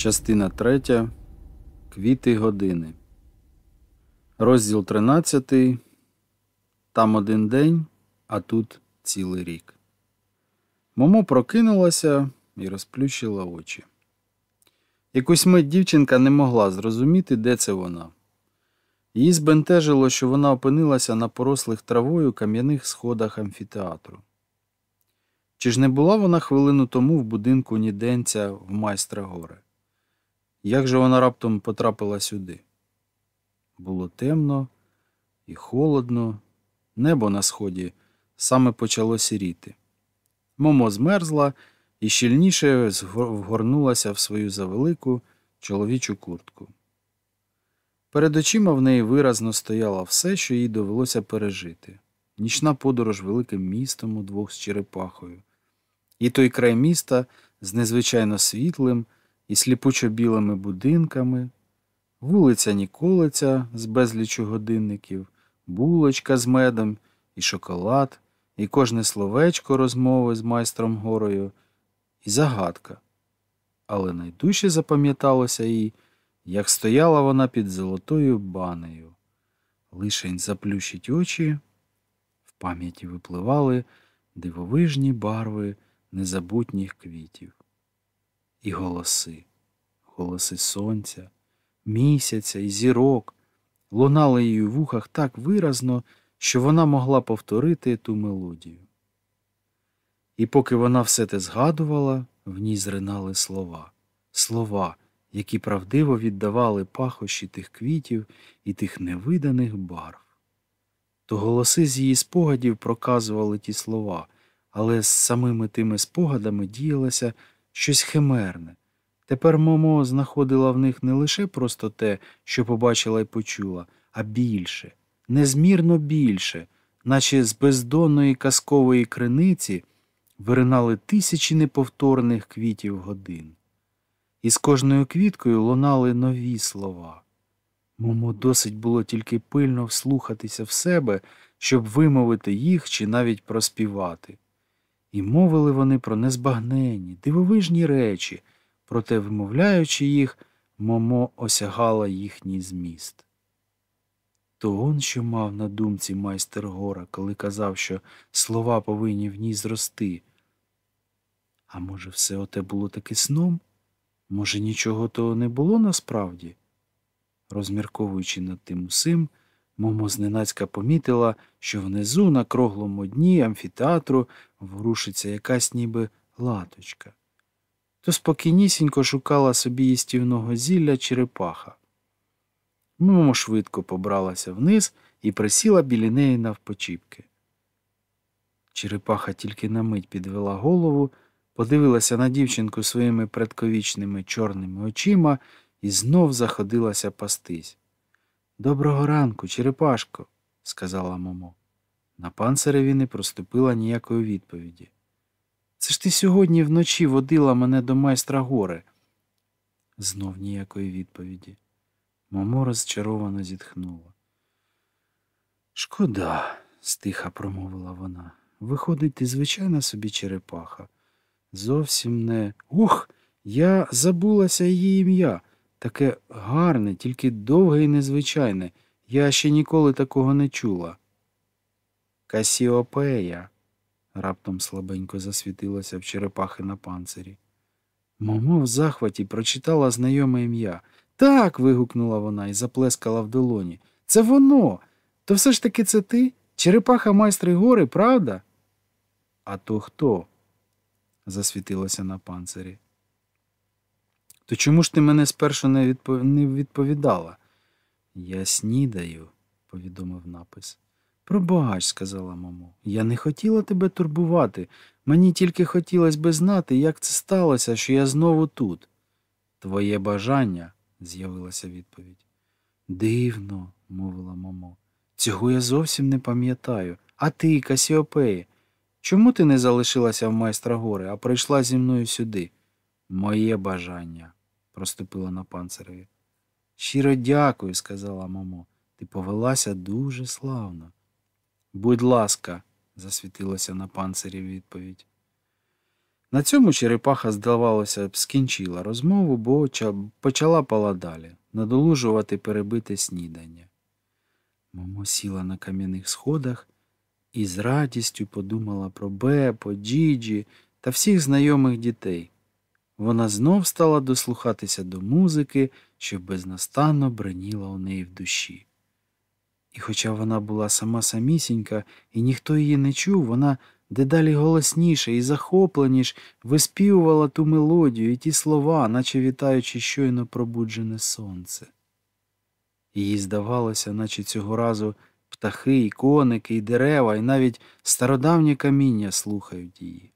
Частина 3. Квіти години. Розділ 13. Там один день, а тут цілий рік. Момо прокинулася і розплющила очі. Якусь мить дівчинка не могла зрозуміти, де це вона. Її збентежило, що вона опинилася на порослих травою кам'яних сходах амфітеатру. Чи ж не була вона хвилину тому в будинку ніденця в майстра горе? Як же вона раптом потрапила сюди? Було темно і холодно, небо на сході саме почало сіріти. Момо змерзла і щільніше вгорнулася в свою завелику чоловічу куртку. Перед очима в неї виразно стояло все, що їй довелося пережити. Нічна подорож великим містом удвох з черепахою. І той край міста з незвичайно світлим і сліпучо-білими будинками, вулиця Ніколиця з безлічу годинників, булочка з медом і шоколад, і кожне словечко розмови з майстром горою, і загадка. Але найдужче запам'яталося їй, як стояла вона під золотою банею. Лишень заплющить очі, в пам'яті випливали дивовижні барви незабутніх квітів. І голоси, голоси сонця, місяця і зірок лунали її в вухах так виразно, що вона могла повторити ту мелодію. І поки вона все те згадувала, в ній зринали слова, слова, які правдиво віддавали пахощі тих квітів і тих невиданих барв. То голоси з її спогадів проказували ті слова, але з самими тими спогадами діялося щось химерне. Тепер Момо знаходила в них не лише просто те, що побачила і почула, а більше, незмірно більше, наче з бездонної казкової криниці виринали тисячі неповторних квітів годин. І з кожною квіткою лунали нові слова. Момо досить було тільки пильно вслухатися в себе, щоб вимовити їх чи навіть проспівати. І мовили вони про незбагненні, дивовижні речі, проте, вимовляючи їх, Момо осягала їхній зміст. То он що мав на думці майстер гора, коли казав, що слова повинні в ній зрости. А може, все оте було таки сном? Може, нічого того не було насправді? Розмірковуючи над тим усим, Момо зненацька помітила, що внизу на круглому дні амфітеатру ворушиться якась ніби латочка. То спокійнісінько шукала собі їстівного зілля черепаха. Момо швидко побралася вниз і присіла біля неї навпочіпки. Черепаха тільки на мить підвела голову, подивилася на дівчинку своїми предковічними чорними очима і знов заходилася пастись. Доброго ранку, черепашко, сказала Момо. На панциреві не проступила ніякої відповіді. Це ж ти сьогодні вночі водила мене до майстра гори. Знов ніякої відповіді. Момо розчаровано зітхнула. Шкода, стиха промовила вона. Виходить, ти звичайна собі черепаха. Зовсім не. Ух, я забулася її ім'я. Таке гарне, тільки довге і незвичайне. Я ще ніколи такого не чула. Касіопея. Раптом слабенько засвітилося в черепахи на панцирі. Момо в захваті прочитала знайоме ім'я. Так. вигукнула вона і заплескала в долоні. Це воно. То все ж таки це ти? Черепаха майстри гори, правда? А то хто? засвітилося на панцирі. То чому ж ти мене спершу не, відпо... не відповідала? Я снідаю, повідомив напис. Пробач, сказала мамо, я не хотіла тебе турбувати. Мені тільки хотілося би знати, як це сталося, що я знову тут. Твоє бажання, з'явилася відповідь. Дивно, мовила мамо. Цього я зовсім не пам'ятаю. А ти, Касіопеє, чому ти не залишилася в майстра гори, а прийшла зі мною сюди? Моє бажання, проступила на панциреві. Щиро дякую, сказала мамо. Ти повелася дуже славно. Будь ласка, засвітилося на панцирі відповідь. На цьому черепаха, здавалося б, скінчила розмову, бо почала пала далі надолужувати перебите снідання. Момо сіла на кам'яних сходах і з радістю подумала про Бепо, Діджі та всіх знайомих дітей. Вона знов стала дослухатися до музики, що безнастанно бреніла у неї в душі. І хоча вона була сама самісінька, і ніхто її не чув, вона дедалі голосніше і захопленіш виспівувала ту мелодію і ті слова, наче вітаючи щойно пробуджене сонце. Їй здавалося, наче цього разу птахи, і коники, і дерева, і навіть стародавнє каміння слухають її.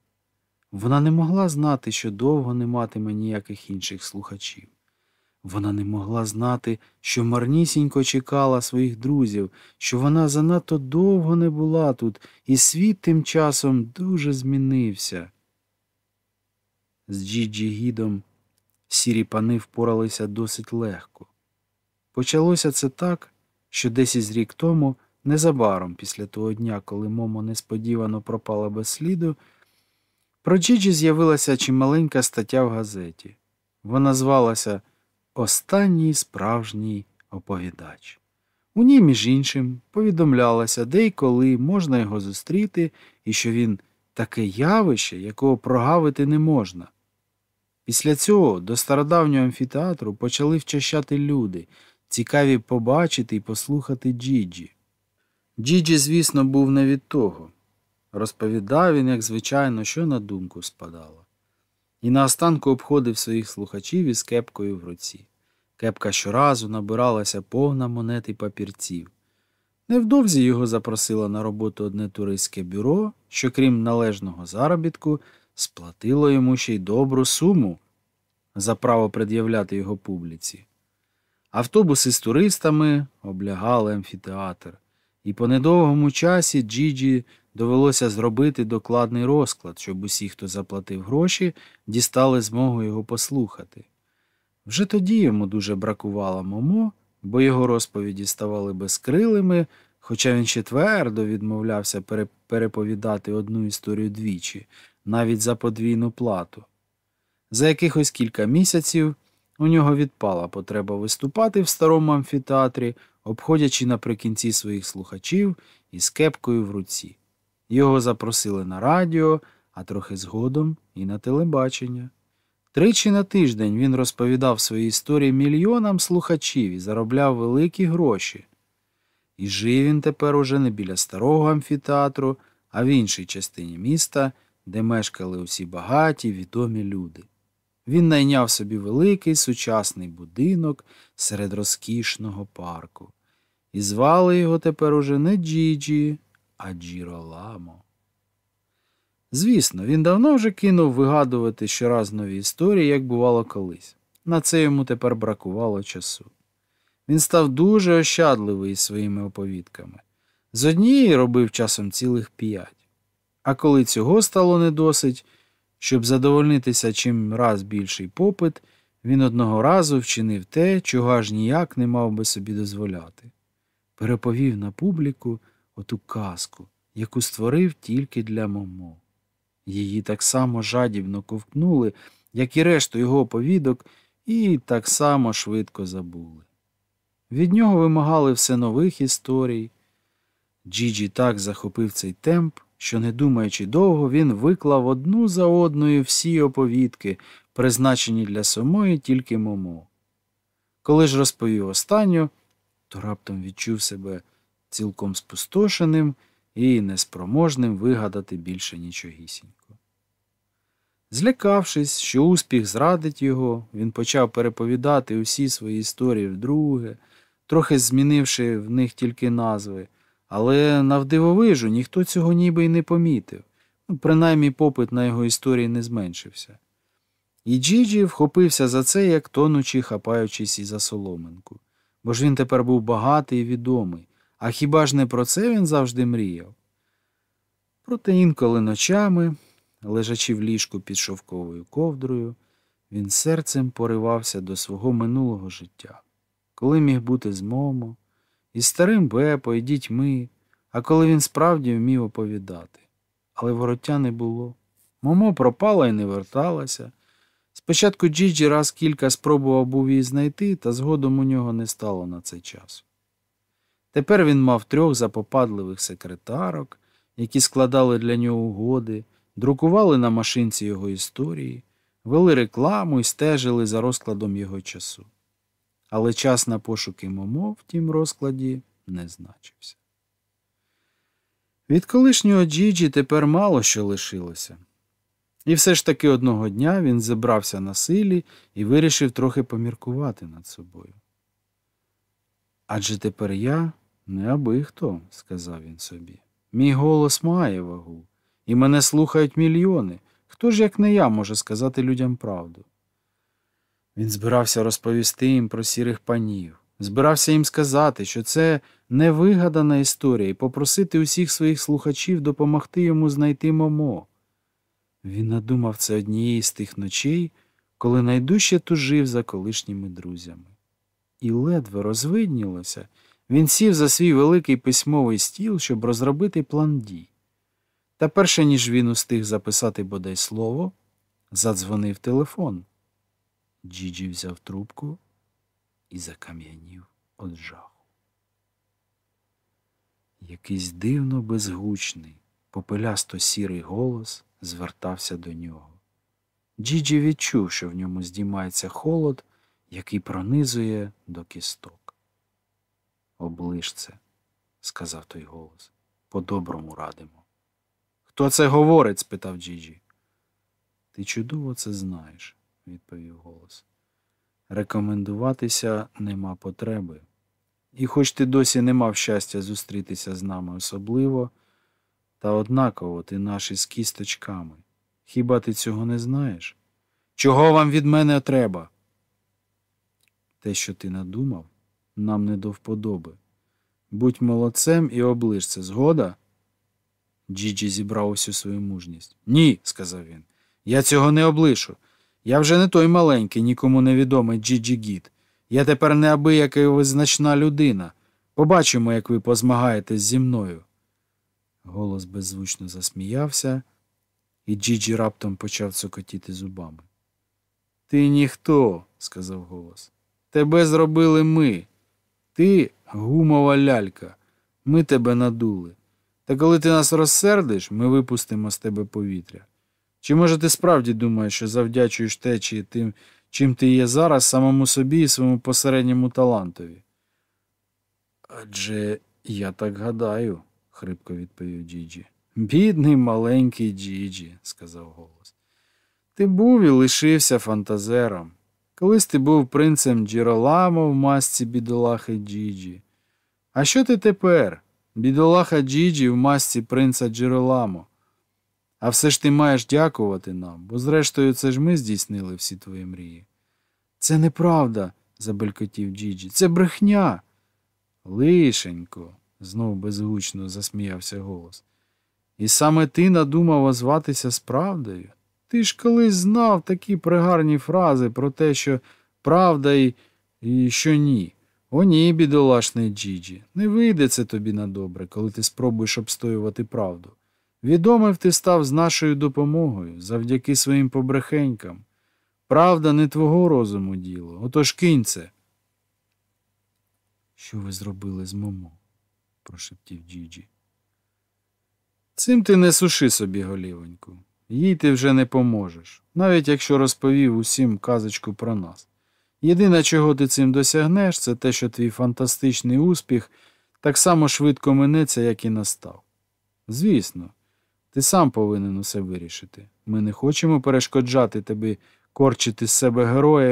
Вона не могла знати, що довго не матиме ніяких інших слухачів. Вона не могла знати, що марнісінько чекала своїх друзів, що вона занадто довго не була тут, і світ тим часом дуже змінився. З Джіджі гідом сірі пани впоралися досить легко. Почалося це так, що десь із рік тому, незабаром після того дня, коли Момо несподівано пропала без сліду, про Джіджі з'явилася чималенька стаття в газеті. Вона звалася Останній справжній оповідач. У ній, між іншим, повідомлялося, де й коли можна його зустріти, і що він таке явище, якого прогавити не можна. Після цього до стародавнього амфітеатру почали вчащати люди, цікаві побачити і послухати Джіджі. Джіджі, звісно, був не від того. Розповідав він, як звичайно, що на думку спадало. І наостанку обходив своїх слухачів із кепкою в руці. Кепка щоразу набиралася повна монет і папірців. Невдовзі його запросило на роботу одне туристське бюро, що, крім належного заробітку, сплатило йому ще й добру суму за право пред'являти його публіці. Автобуси з туристами облягали амфітеатр, і по недовгому часі Джіджі довелося зробити докладний розклад, щоб усі, хто заплатив гроші, дістали змогу його послухати. Вже тоді йому дуже бракувало Момо, бо його розповіді ставали безкрилими, хоча він ще твердо відмовлявся переповідати одну історію двічі, навіть за подвійну плату. За якихось кілька місяців у нього відпала потреба виступати в старому амфітеатрі, обходячи наприкінці своїх слухачів із кепкою в руці. Його запросили на радіо, а трохи згодом і на телебачення. Тричі на тиждень він розповідав свої історії мільйонам слухачів і заробляв великі гроші. І жив він тепер уже не біля старого амфітеатру, а в іншій частині міста, де мешкали усі багаті, відомі люди. Він найняв собі великий сучасний будинок серед розкішного парку. І звали його тепер уже не Джіджі, а Джіроламо. Звісно, він давно вже кинув вигадувати щораз нові історії, як бувало колись. На це йому тепер бракувало часу. Він став дуже ощадливий своїми оповідками. З однієї робив часом цілих п'ять. А коли цього стало недосить, щоб задовольнитися чим раз більший попит, він одного разу вчинив те, чого аж ніяк не мав би собі дозволяти. Переповів на публіку оту казку, яку створив тільки для Момо. Її так само жадібно ковтнули, як і решту його оповідок, і так само швидко забули. Від нього вимагали все нових історій. Джіджі так захопив цей темп, що, не думаючи довго, він виклав одну за одною всі оповідки, призначені для самої тільки Момо. Коли ж розповів останню, то раптом відчув себе цілком спустошеним і неспроможним вигадати більше нічогісінько. Злякавшись, що успіх зрадить його, він почав переповідати усі свої історії вдруге, трохи змінивши в них тільки назви, але навдивовижу ніхто цього ніби й не помітив, ну, принаймні попит на його історії не зменшився. І Джіджі вхопився за це, як тонучи, хапаючись і за соломинку, бо ж він тепер був багатий і відомий, а хіба ж не про це він завжди мріяв? Проте інколи ночами, лежачи в ліжку під шовковою ковдрою, він серцем поривався до свого минулого життя, коли міг бути з Момо, і старим Бепо, і дітьми, а коли він справді вмів оповідати. Але вороття не було. Момо пропала і не верталася. Спочатку Джіджі раз кілька спробував був її знайти, та згодом у нього не стало на це часу. Тепер він мав трьох запопадливих секретарок, які складали для нього угоди, друкували на машинці його історії, вели рекламу і стежили за розкладом його часу. Але час на пошуки Момо в тім розкладі не значився. Від колишнього Джіджі тепер мало що лишилося. І все ж таки одного дня він зібрався на силі і вирішив трохи поміркувати над собою. Адже тепер я не аби хто, сказав він собі. Мій голос має вагу, і мене слухають мільйони. Хто ж, як не я, може сказати людям правду? Він збирався розповісти їм про сірих панів, збирався їм сказати, що це невигадана історія, і попросити усіх своїх слухачів допомогти йому знайти Момо. Він надумав це однієї з тих ночей, коли найдужче тужив за колишніми друзями. І ледве розвиднілося, він сів за свій великий письмовий стіл, щоб розробити план дій. Та перше ніж він устиг записати бодай слово, задзвонив телефон. Джіджі взяв трубку і закам'янів од жаху. Якийсь дивно безгучний, попелясто сірий голос звертався до нього. Джіджі відчув, що в ньому здіймається холод, який пронизує до кісток. Оближ це, сказав той голос. По-доброму радимо. Хто це говорить? спитав Джіджі. Ти чудово це знаєш, відповів голос. Рекомендуватися нема потреби. І хоч ти досі не мав щастя зустрітися з нами особливо, та однаково ти наші з кісточками. Хіба ти цього не знаєш? Чого вам від мене треба? Те, що ти надумав, нам не до вподоби. Будь молодцем і оближ згода? Джіджі зібрав усю свою мужність. Ні, сказав він. Я цього не облишу. Я вже не той маленький, нікому невідомий Джіджі Гіт. Я тепер неабияка визначна людина. Побачимо, як ви позмагаєтесь зі мною. Голос беззвучно засміявся, і Джіджі раптом почав цокотіти зубами. Ти ніхто, сказав голос. Тебе зробили ми. Ти гумова лялька. Ми тебе надули. Та коли ти нас розсердиш, ми випустимо з тебе повітря. Чи може ти справді думаєш, що завдячуєш течії тим, чим ти є зараз, самому собі і своєму посередньому талантові? Адже я так гадаю, хрипко відповів Джіджі. Бідний маленький Джіджі, сказав голос. Ти був і лишився фантазером. Колись ти був принцем Джіроламо в масці бідолахи Джіджі. А що ти тепер? Бідолаха Джіджі в масці принца Джероламо. А все ж ти маєш дякувати нам, бо зрештою це ж ми здійснили всі твої мрії. Це неправда, забелькотів Джіджі. Це брехня. Лишенько, знов безгучно засміявся голос. І саме ти надумав озватися справдою? Ти ж колись знав такі пригарні фрази про те, що правда і, і що ні. О, ні, бідолашний Джіджі, не вийде це тобі на добре, коли ти спробуєш обстоювати правду. Відомив ти став з нашою допомогою, завдяки своїм побрехенькам. Правда, не твого розуму діло, отож кинь це. Що ви зробили з Момо? прошептів Джіджі. Цим ти не суши собі голівоньку. Їй ти вже не поможеш, навіть якщо розповів усім казочку про нас. Єдине, чого ти цим досягнеш, це те, що твій фантастичний успіх так само швидко минеться, як і настав. Звісно, ти сам повинен усе вирішити. Ми не хочемо перешкоджати тобі корчити з себе героя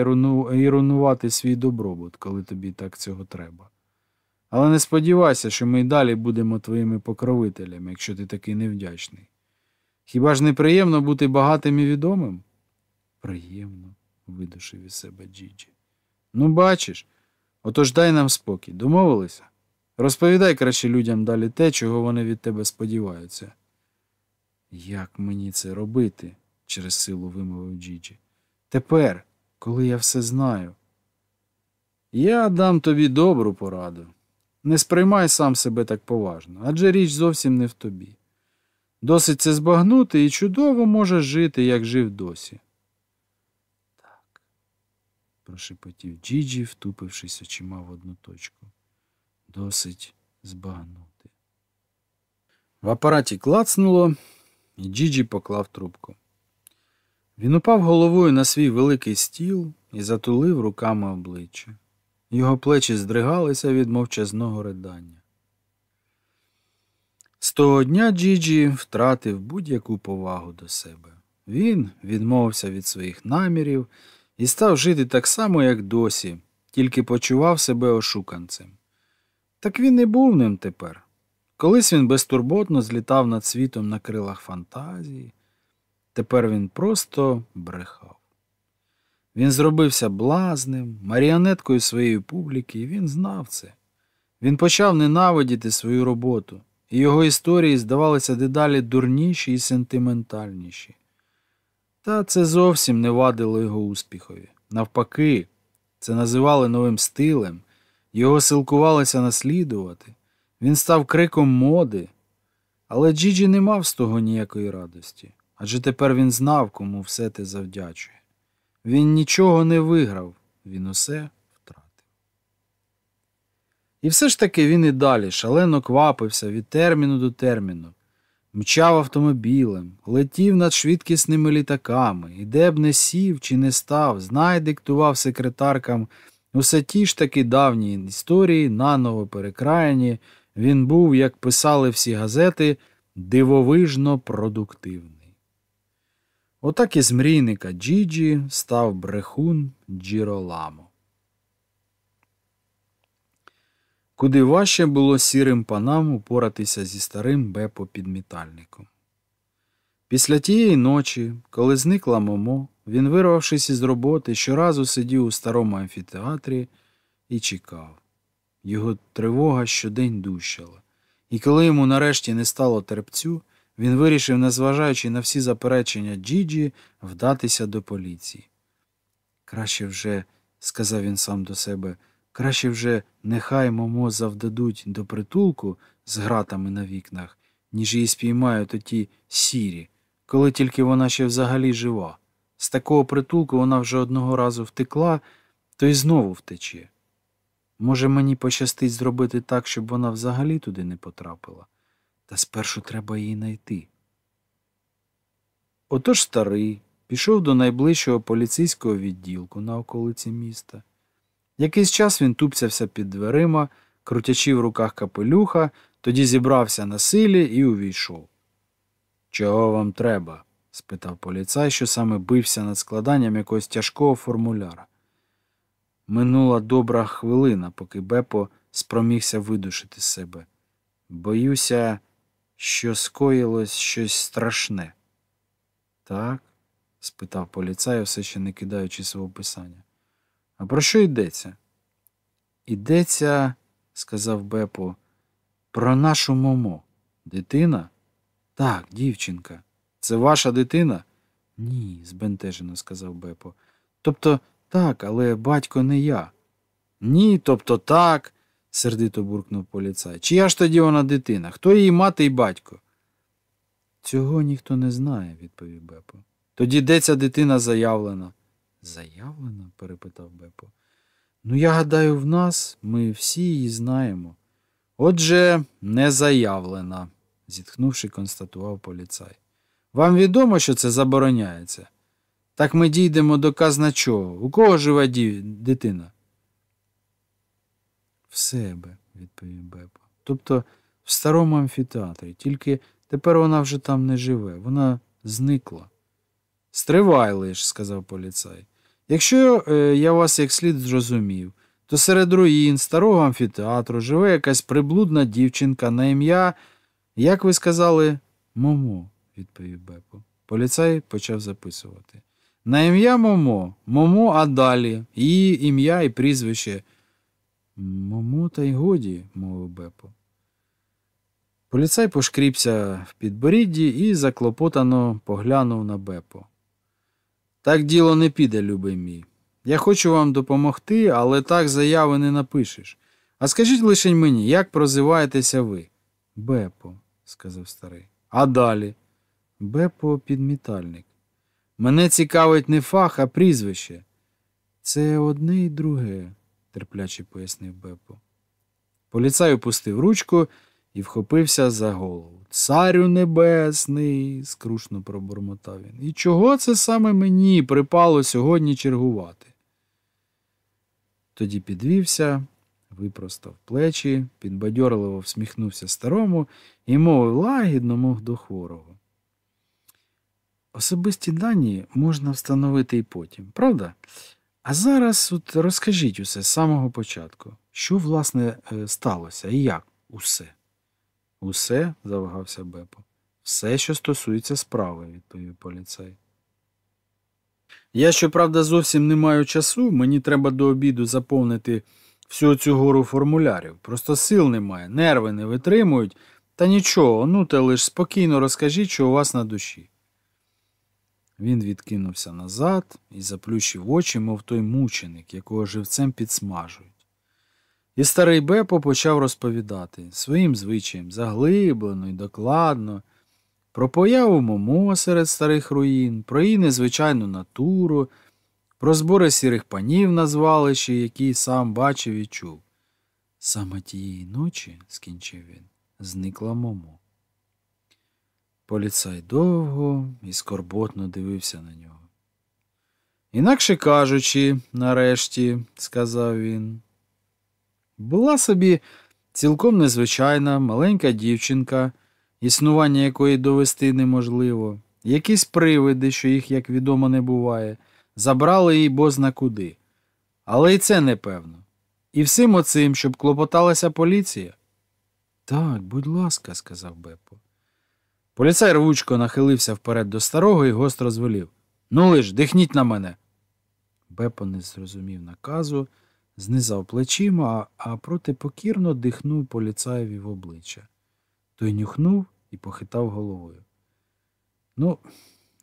і руйнувати свій добробут, коли тобі так цього треба. Але не сподівайся, що ми й далі будемо твоїми покровителями, якщо ти такий невдячний. Хіба ж не приємно бути багатим і відомим? Приємно, видушив із себе Джіджі. Ну, бачиш, отож дай нам спокій, домовилися? Розповідай краще людям далі те, чого вони від тебе сподіваються. Як мені це робити? через силу вимовив Джіджі. Тепер, коли я все знаю. Я дам тобі добру пораду. Не сприймай сам себе так поважно, адже річ зовсім не в тобі. Досить це збагнути і чудово може жити, як жив досі. Так, прошепотів Джіджі, втупившись очима в одну точку. Досить збагнути. В апараті клацнуло, і Джіджі поклав трубку. Він упав головою на свій великий стіл і затулив руками обличчя. Його плечі здригалися від мовчазного ридання. З того дня Джіджі втратив будь-яку повагу до себе. Він відмовився від своїх намірів і став жити так само, як досі, тільки почував себе ошуканцем. Так він і був ним тепер. Колись він безтурботно злітав над світом на крилах фантазії, тепер він просто брехав. Він зробився блазним, маріонеткою своєї публіки, і він знав це. Він почав ненавидіти свою роботу, і його історії здавалися дедалі дурніші і сентиментальніші. Та це зовсім не вадило його успіхові. Навпаки, це називали новим стилем, його силкувалися наслідувати. Він став криком моди, але Джіджі не мав з того ніякої радості, адже тепер він знав, кому все те завдячує. Він нічого не виграв, він усе. І все ж таки він і далі шалено квапився від терміну до терміну, мчав автомобілем, летів над швидкісними літаками, і де б не сів чи не став, знай диктував секретаркам усе ті ж таки давні історії, наново перекраєні, він був, як писали всі газети, дивовижно продуктивний. Отак із мрійника Джіджі став брехун Джіроламо. Куди важче було сірим панам упоратися зі старим бепо-підмітальником. Після тієї ночі, коли зникла Момо, він, вирвавшись із роботи, щоразу сидів у старому амфітеатрі і чекав. Його тривога щодень дущала, і коли йому нарешті не стало терпцю, він вирішив, незважаючи на всі заперечення Джіджі, вдатися до поліції. Краще вже, сказав він сам до себе, краще вже нехай Момо завдадуть до притулку з гратами на вікнах, ніж її спіймають оті сірі, коли тільки вона ще взагалі жива. З такого притулку вона вже одного разу втекла, то й знову втече. Може, мені пощастить зробити так, щоб вона взагалі туди не потрапила, та спершу треба її знайти. Отож старий пішов до найближчого поліцейського відділку на околиці міста. Якийсь час він тупцявся під дверима, крутячи в руках капелюха, тоді зібрався на силі і увійшов. Чого вам треба? спитав поліцай, що саме бився над складанням якогось тяжкого формуляра. Минула добра хвилина, поки Бепо спромігся видушити себе. Боюся, що скоїлось щось страшне. Так? спитав поліцай, все ще не кидаючи свого писання. А про що йдеться? Йдеться, сказав Бепо, про нашу Момо. Дитина? Так, дівчинка. Це ваша дитина? Ні, збентежено сказав Бепо. Тобто так, але батько не я. Ні, тобто так, сердито буркнув поліцай. Чия ж тоді вона дитина? Хто її мати і батько? Цього ніхто не знає, відповів Бепо. Тоді де ця дитина заявлена? Заявлена? перепитав Бепо. Ну, я гадаю, в нас ми всі її знаємо. Отже, не заявлена, зітхнувши, констатував поліцай. Вам відомо, що це забороняється? Так ми дійдемо до казна чого. У кого живе дитина? В себе, відповів Бепо. Тобто в старому амфітеатрі, тільки тепер вона вже там не живе, вона зникла. Стривай лиш, сказав поліцай. Якщо е, я вас як слід зрозумів, то серед руїн старого амфітеатру живе якась приблудна дівчинка на ім'я, як ви сказали, Момо, відповів Бепо. Поліцай почав записувати. На ім'я Момо, Момо, а далі, її ім'я і прізвище. Момо, та й годі, мовив Бепо. Поліцай пошкріпся в підборідді і заклопотано поглянув на Бепо. Так діло не піде, любий мій. Я хочу вам допомогти, але так заяви не напишеш. А скажіть лише мені, як прозиваєтеся ви? Бепо, сказав старий. А далі Бепо підмітальник. Мене цікавить не фах, а прізвище. Це одне і друге, терпляче пояснив Бепо. Поліцай опустив ручку і вхопився за голову. Царю небесний, скрушно пробормотав він. І чого це саме мені припало сьогодні чергувати? Тоді підвівся, випростав плечі, підбадьорливо всміхнувся старому і мовив лагідно, мов до хворого. Особисті дані можна встановити і потім, правда? А зараз от розкажіть усе з самого початку. Що, власне, е, сталося і як усе? Усе, завагався Бепо. Все, що стосується справи, відповів поліцай. Я, щоправда, зовсім не маю часу, мені треба до обіду заповнити всю цю гору формулярів. Просто сил немає, нерви не витримують, та нічого, ну те лиш спокійно розкажіть, що у вас на душі. Він відкинувся назад і заплющив очі, мов той мученик, якого живцем підсмажують. І старий Бепо почав розповідати своїм звичаєм заглиблено і докладно, про появу Момо серед старих руїн, про її незвичайну натуру, про збори сірих панів на звалищі, які сам бачив і чув. Саме тієї ночі, скінчив він, зникла Момо. Поліцай довго і скорботно дивився на нього. Інакше кажучи, нарешті, сказав він, була собі цілком незвичайна маленька дівчинка, існування якої довести неможливо, якісь привиди, що їх, як відомо, не буває, забрали її бозна куди. Але і це непевно. І всім оцим, щоб клопоталася поліція. Так, будь ласка, сказав Бепо. Поліцай рвучко нахилився вперед до старого і гостро звелів. Ну лиш, дихніть на мене. Бепо не зрозумів наказу, знизав плечима, а проти покірно дихнув поліцаєві в обличчя. Той нюхнув і похитав головою. Ну,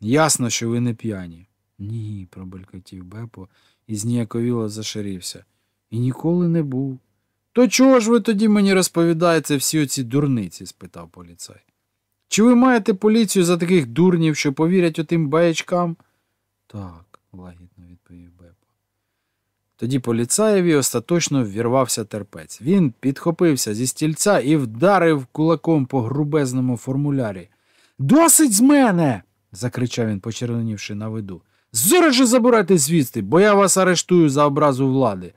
ясно, що ви не п'яні. Ні, пробелькотів Бепо і зніяковіло зашарівся. І ніколи не був. То чого ж ви тоді мені розповідаєте всі оці дурниці? спитав поліцай. Чи ви маєте поліцію за таких дурнів, що повірять отим баячкам? Так, лагідно. Тоді поліцаєві остаточно ввірвався терпець. Він підхопився зі стільця і вдарив кулаком по грубезному формулярі. Досить з мене. закричав він, почервонівши на виду. Зараз же забирайте звідси, бо я вас арештую за образу влади.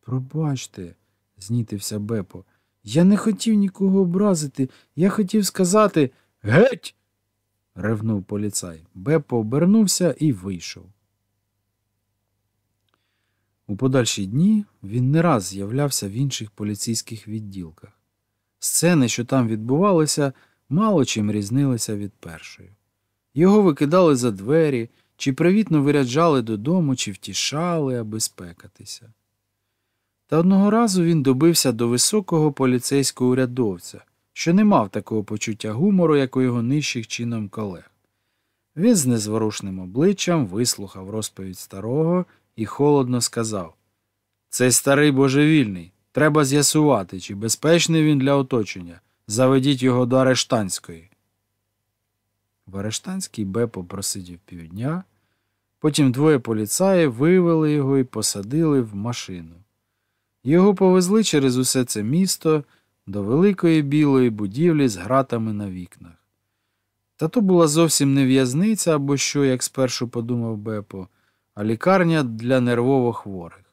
Пробачте, знітився Бепо. Я не хотів нікого образити. Я хотів сказати Геть. ревнув поліцай. Бепо обернувся і вийшов. У подальші дні він не раз з'являвся в інших поліцейських відділках. Сцени, що там відбувалися, мало чим різнилися від першої. Його викидали за двері, чи привітно виряджали додому, чи втішали, аби спекатися. Та одного разу він добився до високого поліцейського урядовця, що не мав такого почуття гумору, як у його нижчих чином колег. Він з незворушним обличчям вислухав розповідь старого і холодно сказав Цей старий божевільний. Треба з'ясувати, чи безпечний він для оточення. Заведіть його до арештанської. В арештанській Бепо просидів півдня, потім двоє поліцаїв вивели його і посадили в машину. Його повезли через усе це місто до великої білої будівлі з гратами на вікнах. Та то була зовсім не в'язниця або що, як спершу подумав Бепо, а лікарня для нервово хворих.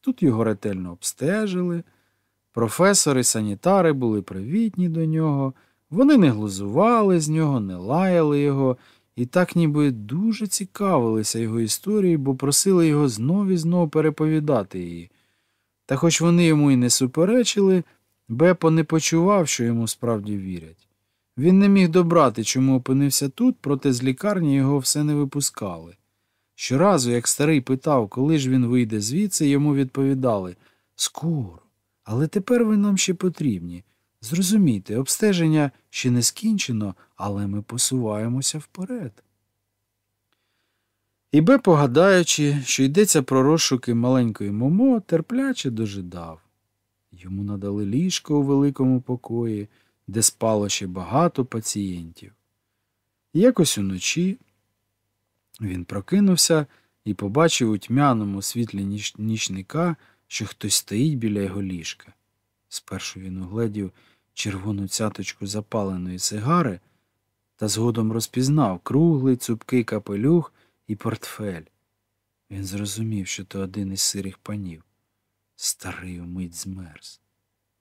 Тут його ретельно обстежили, професори, санітари були привітні до нього, вони не глузували з нього, не лаяли його і так ніби дуже цікавилися його історією, бо просили його знов і знов переповідати її. Та хоч вони йому і не суперечили, Бепо не почував, що йому справді вірять. Він не міг добрати, чому опинився тут, проте з лікарні його все не випускали. Щоразу, як старий питав, коли ж він вийде звідси, йому відповідали Скоро, але тепер ви нам ще потрібні. Зрозумійте, обстеження ще не скінчено, але ми посуваємося вперед. І Бе, погадаючи, що йдеться про розшуки маленької Момо, терпляче дожидав. Йому надали ліжко у великому покої, де спало ще багато пацієнтів. Якось уночі він прокинувся і побачив у тьмяному світлі ніч... нічника, що хтось стоїть біля його ліжка. Спершу він угледів червону цяточку запаленої сигари та згодом розпізнав круглий цупкий капелюх і портфель. Він зрозумів, що то один із сирих панів. Старий умить змерз.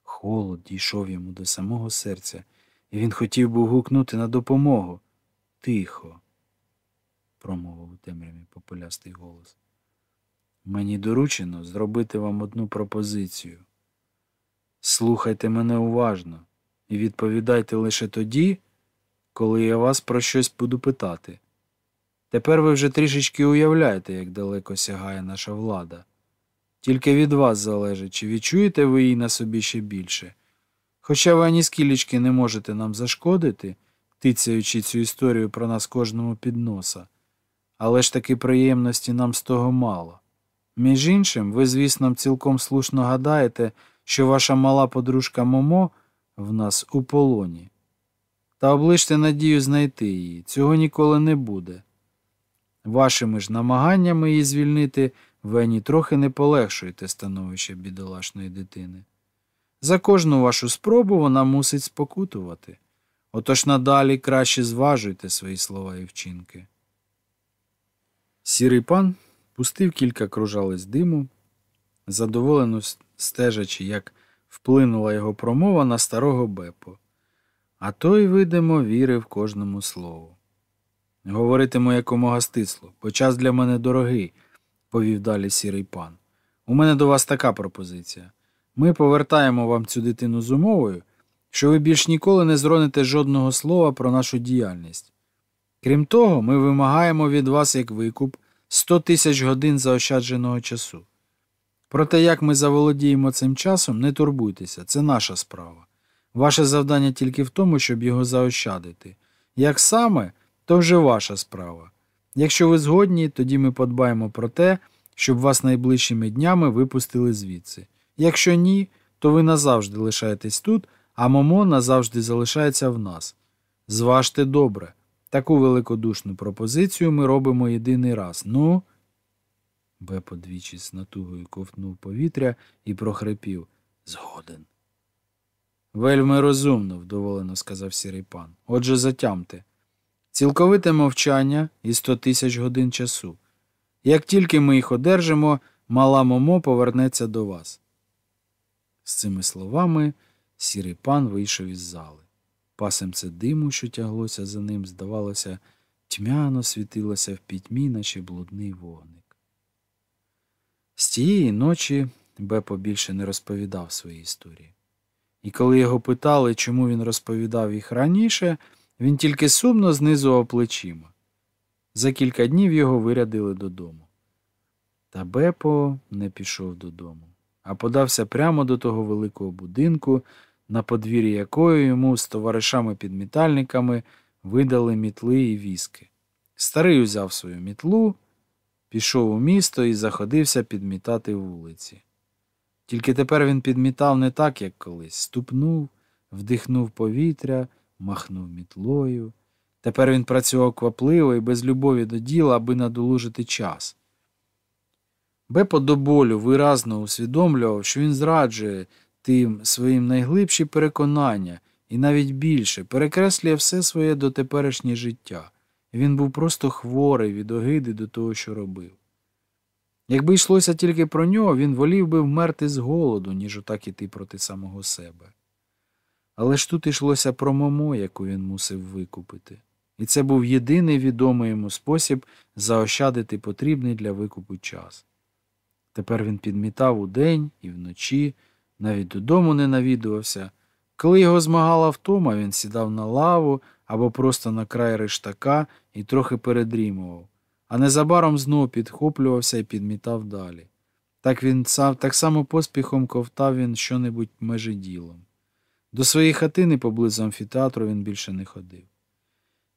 Холод дійшов йому до самого серця, і він хотів би гукнути на допомогу. Тихо, промовив у темряві популястий голос. Мені доручено зробити вам одну пропозицію. Слухайте мене уважно і відповідайте лише тоді, коли я вас про щось буду питати. Тепер ви вже трішечки уявляєте, як далеко сягає наша влада. Тільки від вас залежить, чи відчуєте ви її на собі ще більше. Хоча ви ані скілечки не можете нам зашкодити, тицяючи цю історію про нас кожному під носа. Але ж таки приємності нам з того мало. Між іншим, ви, звісно, цілком слушно гадаєте, що ваша мала подружка Момо в нас у полоні. Та оближте надію знайти її, цього ніколи не буде. Вашими ж намаганнями її звільнити ви ані трохи не полегшуєте становище бідолашної дитини. За кожну вашу спробу вона мусить спокутувати. Отож надалі краще зважуйте свої слова і вчинки. Сірий пан пустив кілька кружалець диму, задоволено стежачи, як вплинула його промова на старого Бепо. А той, видимо, вірив кожному слову. Говоритиму якомога стисло, бо час для мене дорогий, повів далі сірий пан. У мене до вас така пропозиція. Ми повертаємо вам цю дитину з умовою, що ви більш ніколи не зроните жодного слова про нашу діяльність. Крім того, ми вимагаємо від вас як викуп 100 тисяч годин заощадженого часу. Про те, як ми заволодіємо цим часом, не турбуйтеся, це наша справа. Ваше завдання тільки в тому, щоб його заощадити. Як саме, то вже ваша справа. Якщо ви згодні, тоді ми подбаємо про те, щоб вас найближчими днями випустили звідси. Якщо ні, то ви назавжди лишаєтесь тут, а Момо назавжди залишається в нас. Зважте добре. Таку великодушну пропозицію ми робимо єдиний раз. Ну. Бепо двічі з натугою ковтнув повітря і прохрипів. Згоден. Вельми розумно, вдоволено сказав сірий пан. Отже, затямте. Цілковите мовчання і сто тисяч годин часу. Як тільки ми їх одержимо, мала Момо повернеться до вас. З цими словами сірий пан вийшов із зали. Пасемце диму, що тяглося за ним, здавалося, тьмяно світилося в пітьмі, наче блудний вогник. З тієї ночі Бепо більше не розповідав свої історії. І коли його питали, чому він розповідав їх раніше, він тільки сумно знизував плечима. За кілька днів його вирядили додому. Та Бепо не пішов додому, а подався прямо до того великого будинку, на подвір'ї якої йому з товаришами-підмітальниками видали мітли і віски. Старий узяв свою мітлу, пішов у місто і заходився підмітати вулиці. Тільки тепер він підмітав не так, як колись, ступнув, вдихнув повітря, махнув мітлою. Тепер він працював квапливо і без любові до діла, аби надолужити час. Бепо до болю виразно усвідомлював, що він зраджує тим своїм найглибші переконання і навіть більше перекреслює все своє дотеперішнє життя. Він був просто хворий від огиди до того, що робив. Якби йшлося тільки про нього, він волів би вмерти з голоду, ніж отак іти проти самого себе. Але ж тут йшлося про момо, яку він мусив викупити, і це був єдиний відомий йому спосіб заощадити потрібний для викупу час. Тепер він підмітав удень і вночі, навіть додому не навідувався. Коли його змагала втома, він сідав на лаву або просто на край рештака і трохи передрімував, а незабаром знову підхоплювався і підмітав далі. Так він так само поспіхом ковтав він щонебудь межиділом. До своєї хатини поблизу амфітеатру він більше не ходив.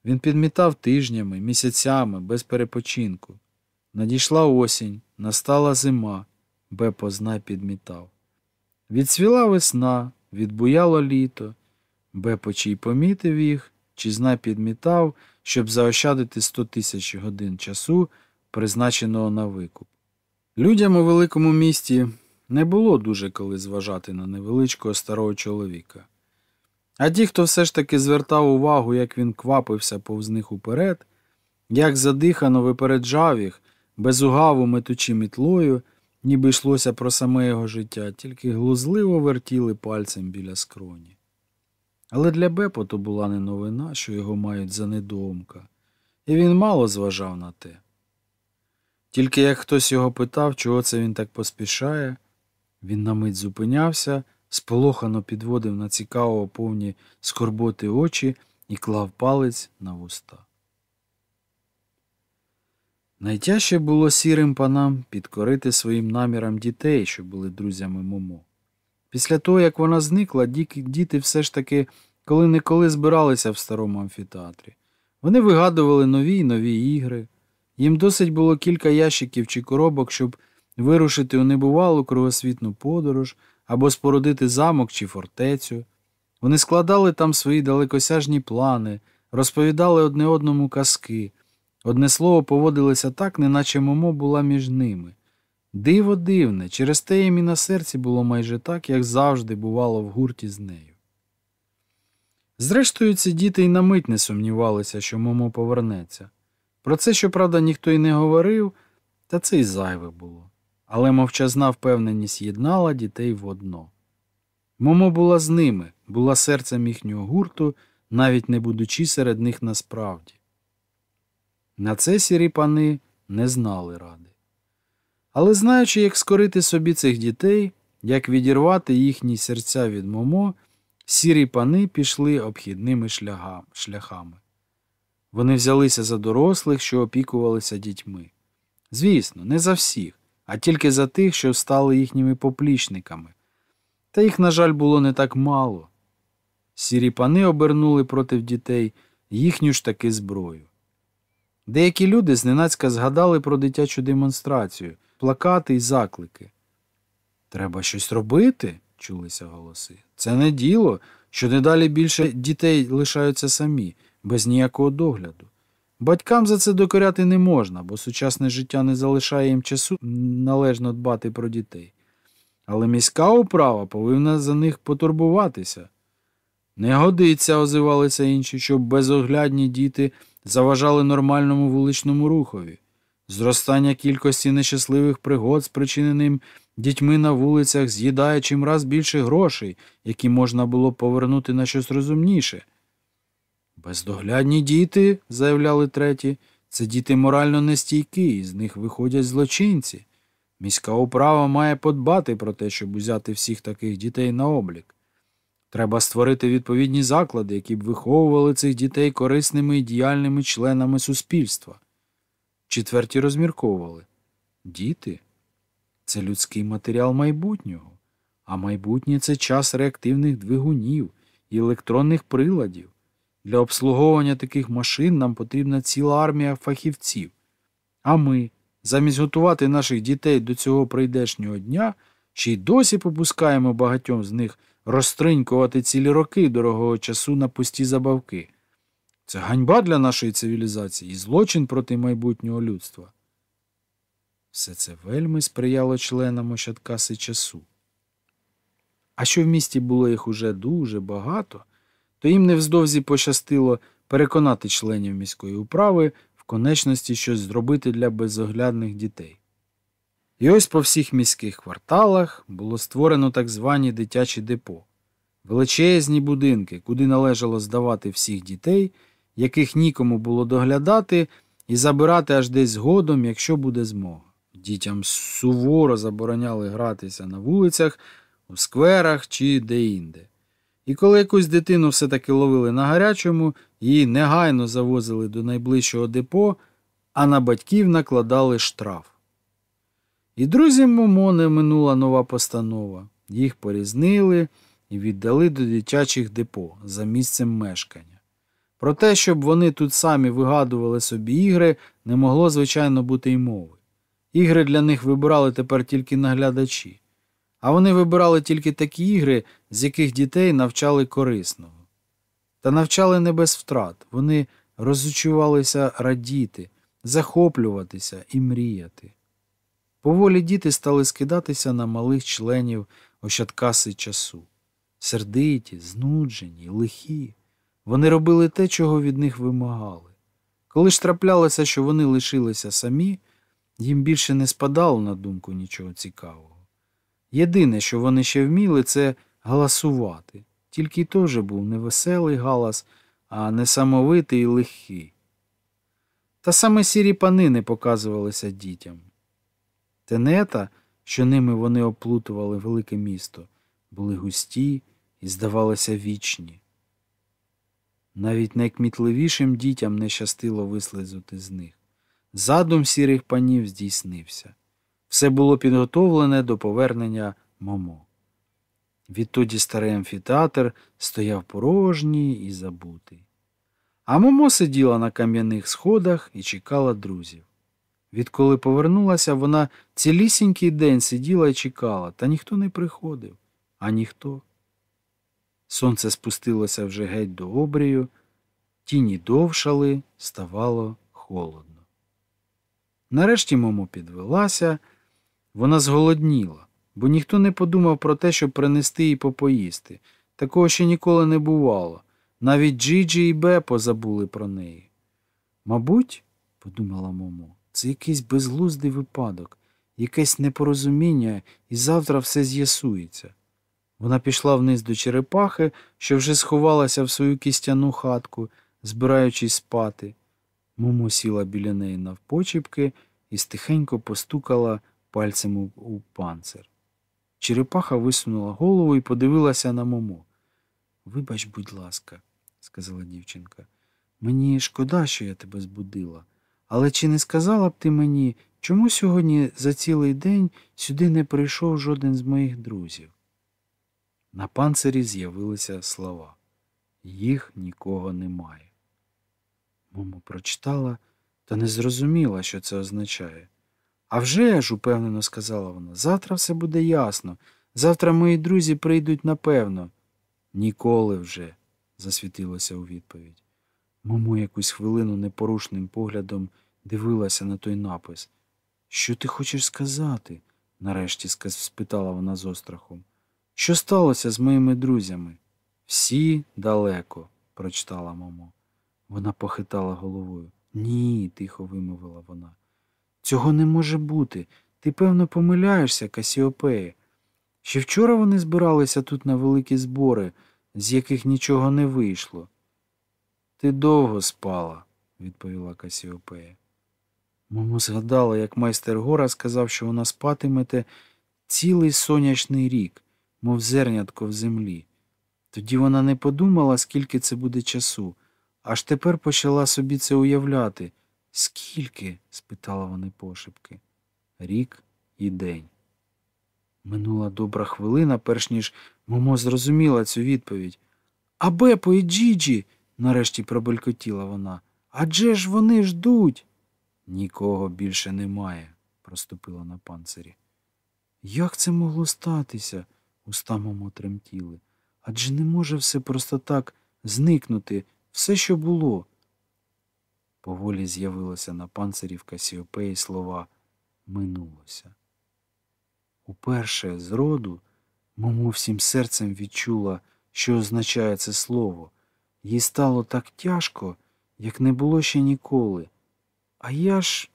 Він підмітав тижнями, місяцями, без перепочинку. Надійшла осінь, настала зима, Бепо знай підмітав. Відсвіла весна, відбуяло літо. Бепочій помітив їх, чи знай підмітав, щоб заощадити 100 тисяч годин часу, призначеного на викуп. Людям у великому місті не було дуже коли зважати на невеличкого старого чоловіка. А ті, хто все ж таки звертав увагу, як він квапився повз них уперед, як задихано випереджав їх, без угаву метучи мітлою, ніби йшлося про саме його життя, тільки глузливо вертіли пальцем біля скроні. Але для Бепо то була не новина, що його мають за недоумка, і він мало зважав на те. Тільки як хтось його питав, чого це він так поспішає, він на мить зупинявся, сполохано підводив на цікаво повні скорботи очі і клав палець на вуста. Найтяжче було сірим панам підкорити своїм намірам дітей, що були друзями Момо. Після того, як вона зникла, діти все ж таки коли-неколи збиралися в старому амфітеатрі. Вони вигадували нові й нові ігри. Їм досить було кілька ящиків чи коробок, щоб вирушити у небувалу кругосвітну подорож або спорудити замок чи фортецю. Вони складали там свої далекосяжні плани, розповідали одне одному казки. Одне слово поводилися так, неначе Момо була між ними. Диво дивне, через те їм і на серці було майже так, як завжди бувало в гурті з нею. Зрештою, ці діти й на мить не сумнівалися, що Момо повернеться. Про це, щоправда, ніхто й не говорив, та це й зайве було. Але мовчазна впевненість єднала дітей в одно. Момо була з ними, була серцем їхнього гурту, навіть не будучи серед них насправді. На це сірі пани не знали ради. Але знаючи, як скорити собі цих дітей, як відірвати їхні серця від Момо, сірі пани пішли обхідними шляхами. Вони взялися за дорослих, що опікувалися дітьми. Звісно, не за всіх, а тільки за тих, що стали їхніми поплічниками. Та їх, на жаль, було не так мало. Сірі пани обернули проти дітей їхню ж таки зброю. Деякі люди зненацька згадали про дитячу демонстрацію, плакати й заклики. Треба щось робити, чулися голоси. Це не діло, що недалі більше дітей лишаються самі, без ніякого догляду. Батькам за це докоряти не можна, бо сучасне життя не залишає їм часу належно дбати про дітей. Але міська управа повинна за них потурбуватися. Не годиться, озивалися інші, щоб безоглядні діти заважали нормальному вуличному рухові. Зростання кількості нещасливих пригод, спричиненим дітьми на вулицях, з'їдає чимраз більше грошей, які можна було повернути на щось розумніше. Бездоглядні діти, заявляли треті, це діти морально нестійкі, і з них виходять злочинці. Міська управа має подбати про те, щоб узяти всіх таких дітей на облік. Треба створити відповідні заклади, які б виховували цих дітей корисними і діяльними членами суспільства. Четверті розмірковували діти це людський матеріал майбутнього, а майбутнє це час реактивних двигунів і електронних приладів. Для обслуговування таких машин нам потрібна ціла армія фахівців. А ми, замість готувати наших дітей до цього прийдешнього дня, ще й досі попускаємо багатьом з них розтринькувати цілі роки дорогого часу на пусті забавки. Це ганьба для нашої цивілізації і злочин проти майбутнього людства. Все це вельми сприяло членам Ощадкаси часу. А що в місті було їх уже дуже багато, то їм невздовзі пощастило переконати членів міської управи в конечності щось зробити для безоглядних дітей. І ось по всіх міських кварталах було створено так звані дитячі депо, величезні будинки, куди належало здавати всіх дітей, яких нікому було доглядати, і забирати аж десь згодом, якщо буде змога. Дітям суворо забороняли гратися на вулицях, у скверах чи де-інде. І коли якусь дитину все-таки ловили на гарячому, її негайно завозили до найближчого депо, а на батьків накладали штраф. І друзям Момо не минула нова постанова. Їх порізнили і віддали до дитячих депо за місцем мешкання. Про те, щоб вони тут самі вигадували собі ігри, не могло, звичайно, бути й мови. Ігри для них вибирали тепер тільки наглядачі, а вони вибирали тільки такі ігри, з яких дітей навчали корисного. та навчали не без втрат. Вони розучувалися радіти, захоплюватися і мріяти. Поволі діти стали скидатися на малих членів ощадкаси часу. Сердиті, знуджені, лихі. Вони робили те, чого від них вимагали. Коли ж траплялося, що вони лишилися самі, їм більше не спадало на думку нічого цікавого. Єдине, що вони ще вміли, це галасувати. Тільки й вже був не веселий галас, а несамовитий і лихий. Та саме сірі панини показувалися дітям. Тенета, що ними вони оплутували велике місто, були густі і здавалися вічні. Навіть найкмітливішим дітям не щастило вислизути з них. Задум сірих панів здійснився. Все було підготовлене до повернення Момо. Відтоді старий амфітеатр стояв порожній і забутий. А Момо сиділа на кам'яних сходах і чекала друзів. Відколи повернулася, вона цілісінький день сиділа і чекала, та ніхто не приходив, а ніхто. Сонце спустилося вже геть до обрію, тіні довшали, ставало холодно. Нарешті Момо підвелася, вона зголодніла, бо ніхто не подумав про те, щоб принести їй попоїсти. Такого ще ніколи не бувало. Навіть Джиджі і Бепо забули про неї. Мабуть, подумала Момо, це якийсь безглуздий випадок, якесь непорозуміння, і завтра все з'ясується. Вона пішла вниз до черепахи, що вже сховалася в свою кістяну хатку, збираючись спати. Момо сіла біля неї навпочіпки і стихенько постукала пальцем у, панцир. Черепаха висунула голову і подивилася на Момо. Вибач, будь ласка, сказала дівчинка. Мені шкода, що я тебе збудила. Але чи не сказала б ти мені, чому сьогодні за цілий день сюди не прийшов жоден з моїх друзів? На панцирі з'явилися слова. Їх нікого немає. Момо прочитала та не зрозуміла, що це означає. «А вже ж, упевнено сказала вона, завтра все буде ясно. Завтра мої друзі прийдуть напевно. Ніколи вже, засвітилося у відповідь. Момо якусь хвилину непорушним поглядом дивилася на той напис. Що ти хочеш сказати? нарешті спитала вона з острахом. Що сталося з моїми друзями? Всі далеко, прочитала Момо. Вона похитала головою. Ні, тихо вимовила вона. Цього не може бути. Ти, певно, помиляєшся, Касіопеє. Ще вчора вони збиралися тут на великі збори, з яких нічого не вийшло. Ти довго спала, відповіла Касіопея. Момо згадала, як майстер Гора сказав, що вона спатимете цілий сонячний рік, мов зернятко в землі. Тоді вона не подумала, скільки це буде часу, аж тепер почала собі це уявляти. Скільки? спитала вони пошепки. Рік і день. Минула добра хвилина, перш ніж Момо зрозуміла цю відповідь. А Бепо і Джіджі, нарешті пробелькотіла вона. Адже ж вони ждуть. Нікого більше немає, проступила на панцирі. Як це могло статися? уста Момо тремтіли. Адже не може все просто так зникнути, все, що було. Поволі з'явилося на панцирі в Касіопеї слова минулося. Уперше з роду Момо всім серцем відчула, що означає це слово. Їй стало так тяжко, як не було ще ніколи. А я ж,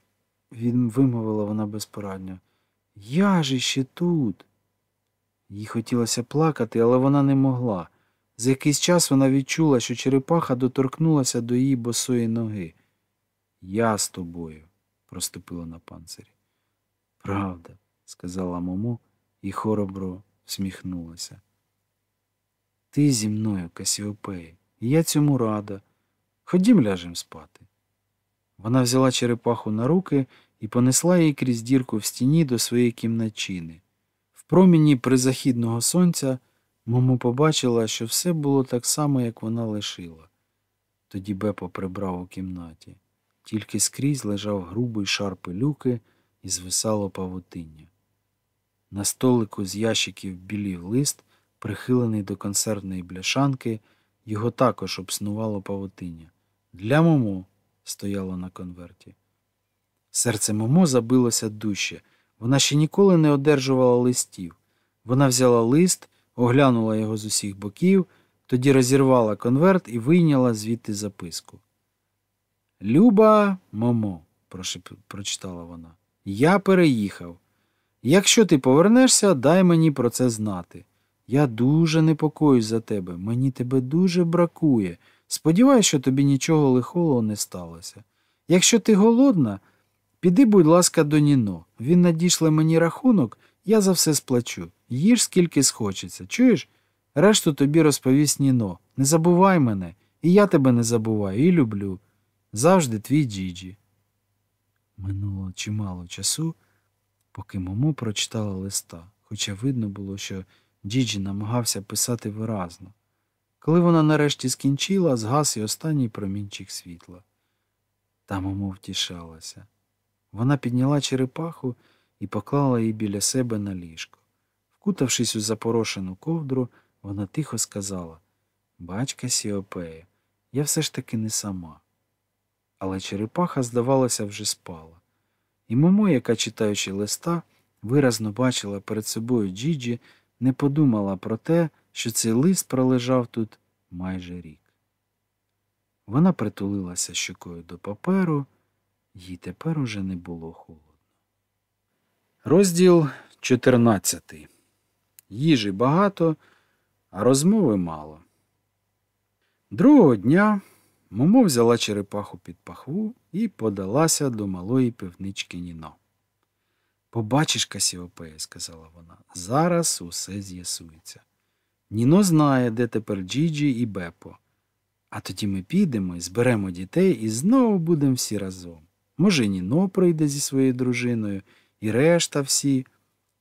вимовила вона безпорадньо, я ж іще тут. Їй хотілося плакати, але вона не могла. За якийсь час вона відчула, що черепаха доторкнулася до її босої ноги. Я з тобою, проступила на панцирі. Правда, сказала Момо і хоробро всміхнулася. Ти зі мною, Касіопеї, і я цьому рада. Ходім ляжем спати. Вона взяла черепаху на руки і понесла її крізь дірку в стіні до своєї кімначини. В проміні призахідного сонця Момо побачила, що все було так само, як вона лишила. Тоді Бепо прибрав у кімнаті. Тільки скрізь лежав грубий шар пилюки і звисало павутиння. На столику з ящиків білів лист, прихилений до консервної бляшанки, Його також обснувало павутиння. Для Момо стояло на конверті. Серце Момо забилося дужче. Вона ще ніколи не одержувала листів. Вона взяла лист, оглянула його з усіх боків, тоді розірвала конверт і вийняла звідти записку. Люба Момо, прочитала вона, я переїхав. Якщо ти повернешся, дай мені про це знати. Я дуже непокоюсь за тебе, мені тебе дуже бракує. Сподіваюсь, що тобі нічого лихого не сталося. Якщо ти голодна, піди, будь ласка, до Ніно. Він надішле мені рахунок, я за все сплачу. Їж скільки схочеться. Чуєш? Решту тобі розповість Ніно. Не забувай мене, і я тебе не забуваю, і люблю. Завжди твій Джіджі. Минуло чимало часу, поки Момо прочитала листа, хоча видно було, що Джіджі намагався писати виразно. Коли вона нарешті скінчила, згас і останній промінчик світла. Та Момо втішалася. Вона підняла черепаху і поклала її біля себе на ліжко. Вкутавшись у запорошену ковдру, вона тихо сказала Бач, Касіопея, я все ж таки не сама. Але черепаха, здавалося, вже спала. І Момо, яка, читаючи листа, виразно бачила перед собою Джіджі, не подумала про те, що цей лист пролежав тут майже рік. Вона притулилася щокою до паперу, їй тепер уже не було холодно. Розділ 14. Їжі багато, а розмови мало. Другого дня Момо взяла черепаху під пахву і подалася до малої пивнички Ніно. Побачиш, Касіопея, сказала вона, зараз усе з'ясується. Ніно знає, де тепер Джіджі і Бепо. А тоді ми підемо зберемо дітей і знову будемо всі разом. Може, Ніно прийде зі своєю дружиною, і решта всі.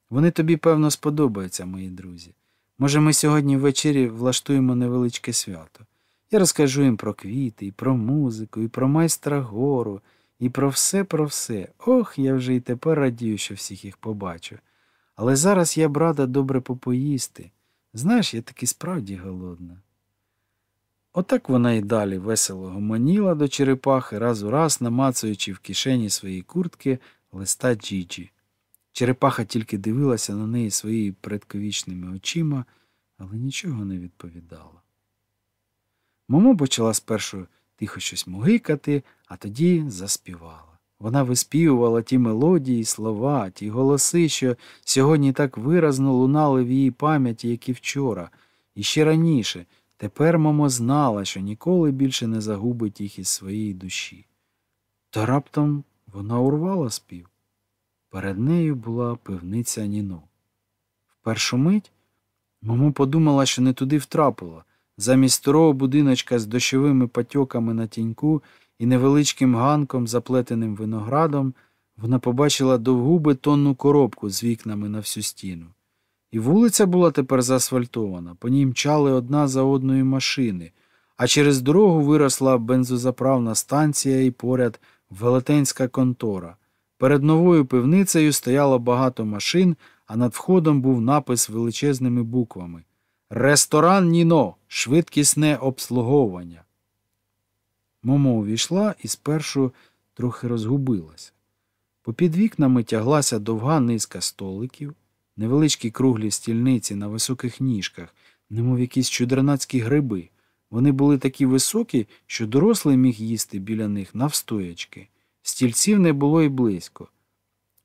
Вони тобі, певно, сподобаються, мої друзі. Може, ми сьогодні ввечері влаштуємо невеличке свято. Я розкажу їм про квіти, і про музику, і про майстра гору, і про все, про все. Ох, я вже і тепер радію, що всіх їх побачу. Але зараз я б рада добре попоїсти. Знаєш, я таки справді голодна. Отак вона й далі весело гомоніла до черепахи, раз у раз намацуючи в кишені своєї куртки листа Джіджі. Черепаха тільки дивилася на неї своїми предковічними очима, але нічого не відповідала. Момо почала спершу тихо щось мугикати, а тоді заспівала. Вона виспівувала ті мелодії, слова, ті голоси, що сьогодні так виразно лунали в її пам'яті, як і вчора, і ще раніше. Тепер Момо знала, що ніколи більше не загубить їх із своєї душі. Та раптом вона урвала спів. Перед нею була пивниця Ніно. В першу мить Момо подумала, що не туди втрапила. Замість старого будиночка з дощовими патьоками на тіньку і невеличким ганком, заплетеним виноградом, вона побачила довгу бетонну коробку з вікнами на всю стіну. І вулиця була тепер заасфальтована, по ній мчали одна за одною машини, а через дорогу виросла бензозаправна станція і поряд велетенська контора. Перед новою пивницею стояло багато машин, а над входом був напис величезними буквами Ресторан Ніно, швидкісне обслуговування. Момо увійшла і спершу трохи розгубилася. Попід вікнами тяглася довга низка столиків, невеличкі круглі стільниці на високих ніжках, немов якісь чудернацькі гриби. Вони були такі високі, що дорослий міг їсти біля них навстоячки. Стільців не було й близько.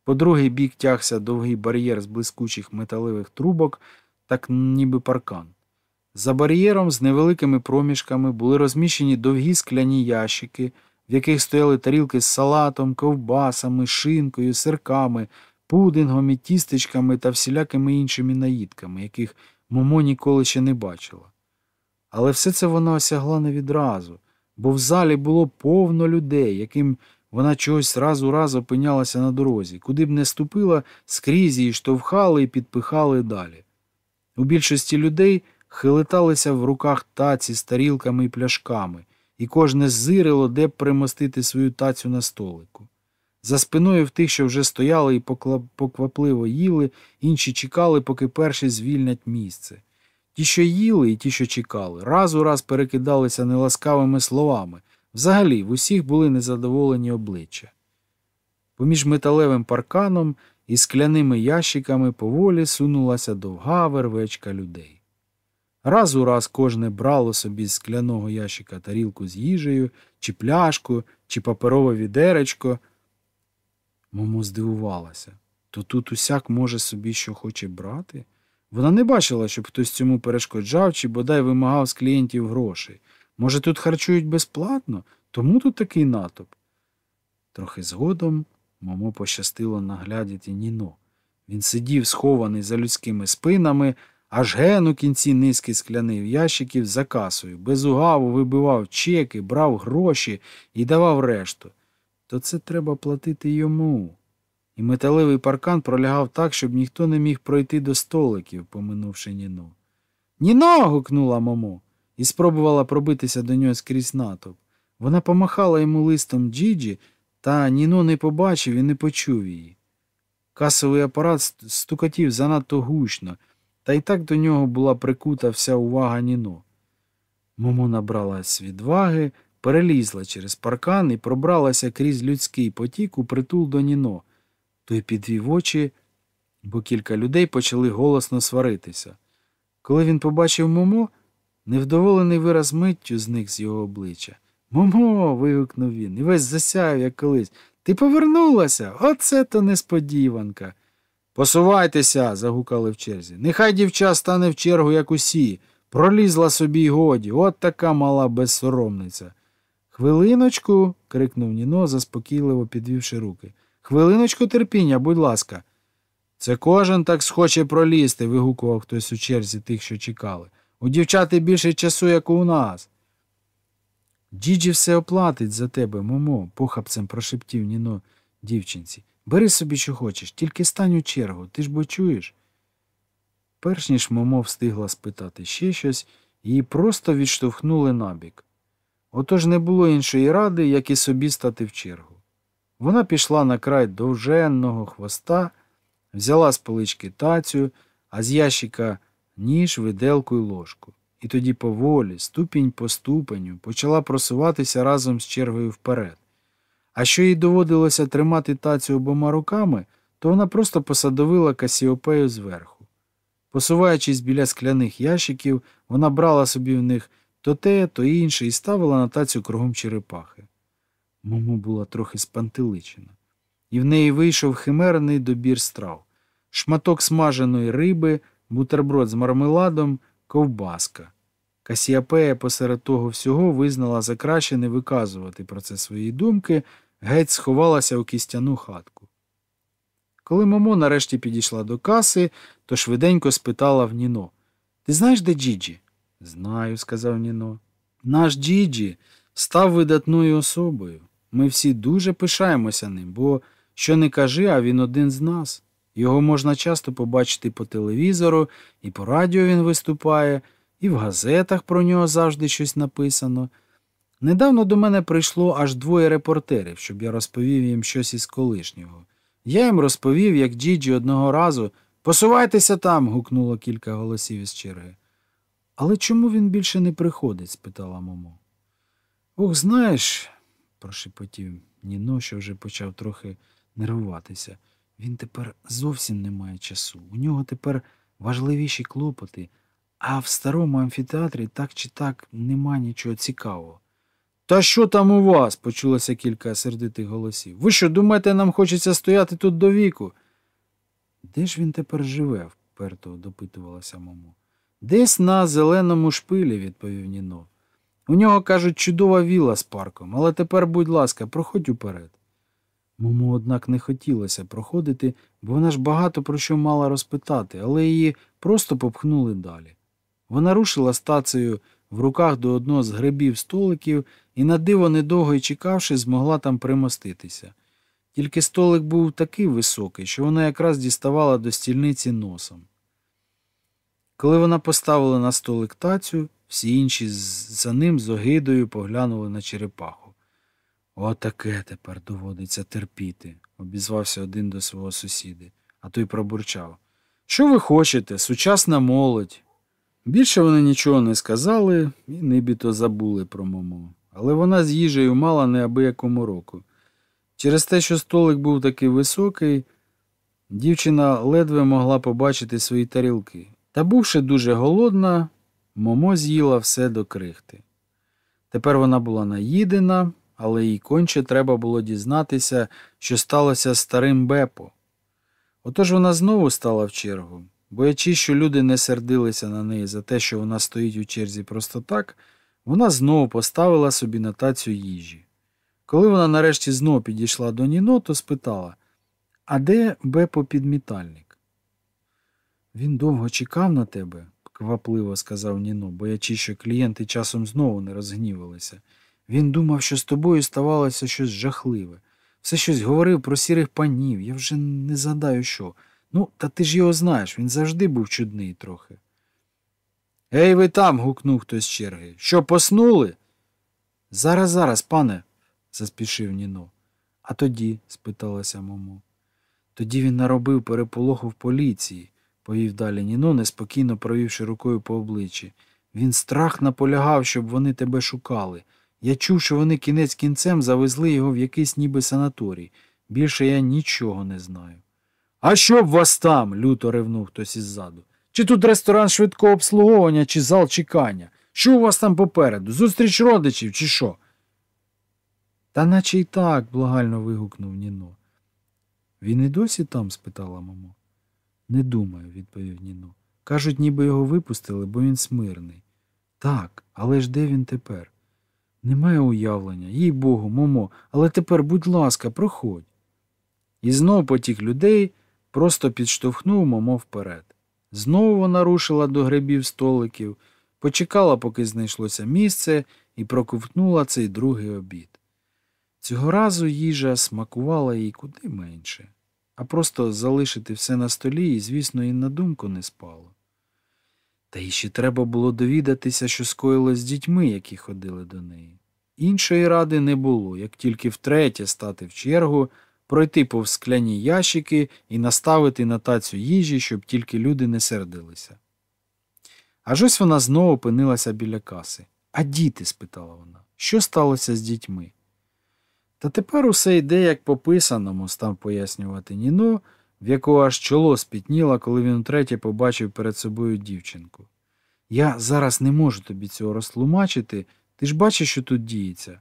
По другий бік тягся довгий бар'єр з блискучих металевих трубок, так ніби паркан. За бар'єром з невеликими проміжками були розміщені довгі скляні ящики, в яких стояли тарілки з салатом, ковбасами, шинкою, сирками, пудингом тістечками та всілякими іншими наїдками, яких Момо ніколи ще не бачила. Але все це вона осягла не відразу, бо в залі було повно людей, яким вона чогось раз у раз опинялася на дорозі, куди б не ступила, скрізь її штовхали і підпихали далі. У більшості людей хилиталися в руках таці з тарілками і пляшками, і кожне зирило, де б примостити свою тацю на столику. За спиною в тих, що вже стояли і поквапливо їли, інші чекали, поки перші звільнять місце. Ті, що їли, і ті, що чекали, раз у раз перекидалися неласкавими словами. Взагалі, в усіх були незадоволені обличчя. Поміж металевим парканом і скляними ящиками поволі сунулася довга вервечка людей. Раз у раз кожне брало собі з скляного ящика тарілку з їжею, чи пляшку, чи паперове відеречко. Момо здивувалася. То тут усяк може собі що хоче брати? Вона не бачила, щоб хтось цьому перешкоджав чи бодай вимагав з клієнтів грошей. Може, тут харчують безплатно, тому тут такий натовп. Трохи згодом Момо пощастило наглядіти Ніно. Він сидів, схований за людськими спинами, аж ген у кінці низки скляних ящиків за касою, без угаву вибивав чеки, брав гроші і давав решту. То це треба платити йому. І металевий паркан пролягав так, щоб ніхто не міг пройти до столиків, поминувши Ніно. Ніно. гукнула Момо і спробувала пробитися до нього скрізь натовп. Вона помахала йому листом Джіджі, та Ніно не побачив і не почув її. Касовий апарат стукатів занадто гучно, та й так до нього була прикута вся увага Ніно. Момо набралась відваги, перелізла через паркан і пробралася крізь людський потік у притул до Ніно. Той підвів очі, бо кілька людей почали голосно сваритися. Коли він побачив Момо, невдоволений вираз миттю зник з його обличчя. Момо. вигукнув він, і весь засяяв, як колись. Ти повернулася? Оце то несподіванка. Посувайтеся, загукали в черзі. Нехай дівча стане в чергу, як усі. Пролізла собі й годі, от така мала безсоромниця. Хвилиночку. крикнув Ніно, заспокійливо підвівши руки. Хвилиночку терпіння, будь ласка. Це кожен так схоче пролізти, вигукував хтось у черзі тих, що чекали. У дівчати більше часу, як у нас. Діджі все оплатить за тебе, Момо, похапцем прошептів Ніно дівчинці. Бери собі, що хочеш, тільки стань у чергу, ти ж бо чуєш. Перш ніж Момо встигла спитати ще щось, її просто відштовхнули набік. Отож не було іншої ради, як і собі стати в чергу. Вона пішла на край довженного хвоста, взяла з полички тацю, а з ящика ніж, виделку й ложку. І тоді поволі, ступінь по ступеню, почала просуватися разом з чергою вперед. А що їй доводилося тримати тацю обома руками, то вона просто посадовила Касіопею зверху. Посуваючись біля скляних ящиків, вона брала собі в них то те, то інше і ставила на тацю кругом черепахи. Момо була трохи спантеличена, і в неї вийшов химерний добір страв, шматок смаженої риби, бутерброд з мармеладом, ковбаска. Касіапея посеред того всього визнала за краще не виказувати про це свої думки, геть сховалася у кістяну хатку. Коли Момо нарешті підійшла до каси, то швиденько спитала в Ніно Ти знаєш, де Джіджі? Знаю, сказав Ніно. Наш Джіджі став видатною особою. Ми всі дуже пишаємося ним, бо що не кажи, а він один з нас. Його можна часто побачити по телевізору, і по радіо він виступає, і в газетах про нього завжди щось написано. Недавно до мене прийшло аж двоє репортерів, щоб я розповів їм щось із колишнього. Я їм розповів, як Джіджі одного разу Посувайтеся там. гукнуло кілька голосів із черги. Але чому він більше не приходить? спитала Момо. Ох, знаєш, прошепотів Ніно, що вже почав трохи нервуватися. Він тепер зовсім не має часу. У нього тепер важливіші клопоти, а в старому амфітеатрі так чи так нема нічого цікавого. Та що там у вас? почулося кілька сердитих голосів. Ви що, думаєте, нам хочеться стояти тут до віку? Де ж він тепер живе? вперто допитувалася Момо. Десь на зеленому шпилі, відповів Ніно. У нього, кажуть, чудова віла з парком, але тепер, будь ласка, проходь уперед. Мому, однак, не хотілося проходити, бо вона ж багато про що мала розпитати, але її просто попхнули далі. Вона рушила стацею в руках до одного з грибів столиків і на диво недовго й чекавши, змогла там примоститися. Тільки столик був такий високий, що вона якраз діставала до стільниці носом. Коли вона поставила на столик тацю, всі інші за ним з огидою поглянули на черепаху. Отаке тепер доводиться терпіти, обізвався один до свого сусіди, а той пробурчав. Що ви хочете, сучасна молодь? Більше вони нічого не сказали і нібито забули про Момо. Але вона з їжею мала неабиякому року. Через те, що столик був такий високий, дівчина ледве могла побачити свої тарілки. Та бувши дуже голодна, Момо з'їла все до крихти. Тепер вона була наїдена, але їй конче треба було дізнатися, що сталося з старим Бепо. Отож вона знову стала в чергу. Боячись, що люди не сердилися на неї за те, що вона стоїть у черзі просто так, вона знову поставила собі на тацю їжі. Коли вона нарешті знову підійшла до Ніно, то спитала А де Бепо підмітальник? Він довго чекав на тебе, квапливо сказав Ніно, боячись, що клієнти часом знову не розгнівалися. Він думав, що з тобою ставалося щось жахливе. Все щось говорив про сірих панів, я вже не згадаю що. Ну, та ти ж його знаєш, він завжди був чудний трохи. Ей, ви там. гукнув хтось з черги. Що, поснули? Зараз, зараз, пане, заспішив Ніно. А тоді? спиталася Момо. Тоді він наробив переполоху в поліції, повів далі Ніно, неспокійно провівши рукою по обличчі. Він страх наполягав, щоб вони тебе шукали. Я чув, що вони кінець кінцем завезли його в якийсь ніби санаторій. Більше я нічого не знаю. А що б вас там? люто ревнув хтось іззаду. Чи тут ресторан швидкого обслуговування, чи зал чекання? Що у вас там попереду? Зустріч родичів, чи що? Та наче й так, благально вигукнув Ніно. Він і досі там? спитала мамо. Не думаю, відповів Ніно. Кажуть, ніби його випустили, бо він смирний. Так, але ж де він тепер? Немає уявлення, їй богу, момо, але тепер, будь ласка, проходь. І знов потік людей просто підштовхнув Момо вперед. Знову вона рушила до грибів столиків, почекала, поки знайшлося місце, і проковтнула цей другий обід. Цього разу їжа смакувала їй куди менше, а просто залишити все на столі і, звісно, і на думку не спало. Та їй ще треба було довідатися, що скоїло з дітьми, які ходили до неї. Іншої ради не було, як тільки втретє стати в чергу, пройти повз скляні ящики і наставити на тацю їжі, щоб тільки люди не сердилися. Аж ось вона знову опинилася біля каси. А діти? спитала вона, що сталося з дітьми? Та тепер усе йде, як по писаному, став пояснювати Ніно, в якого аж чоло спітніло, коли він утретє побачив перед собою дівчинку. Я зараз не можу тобі цього розтлумачити, ти ж бачиш, що тут діється.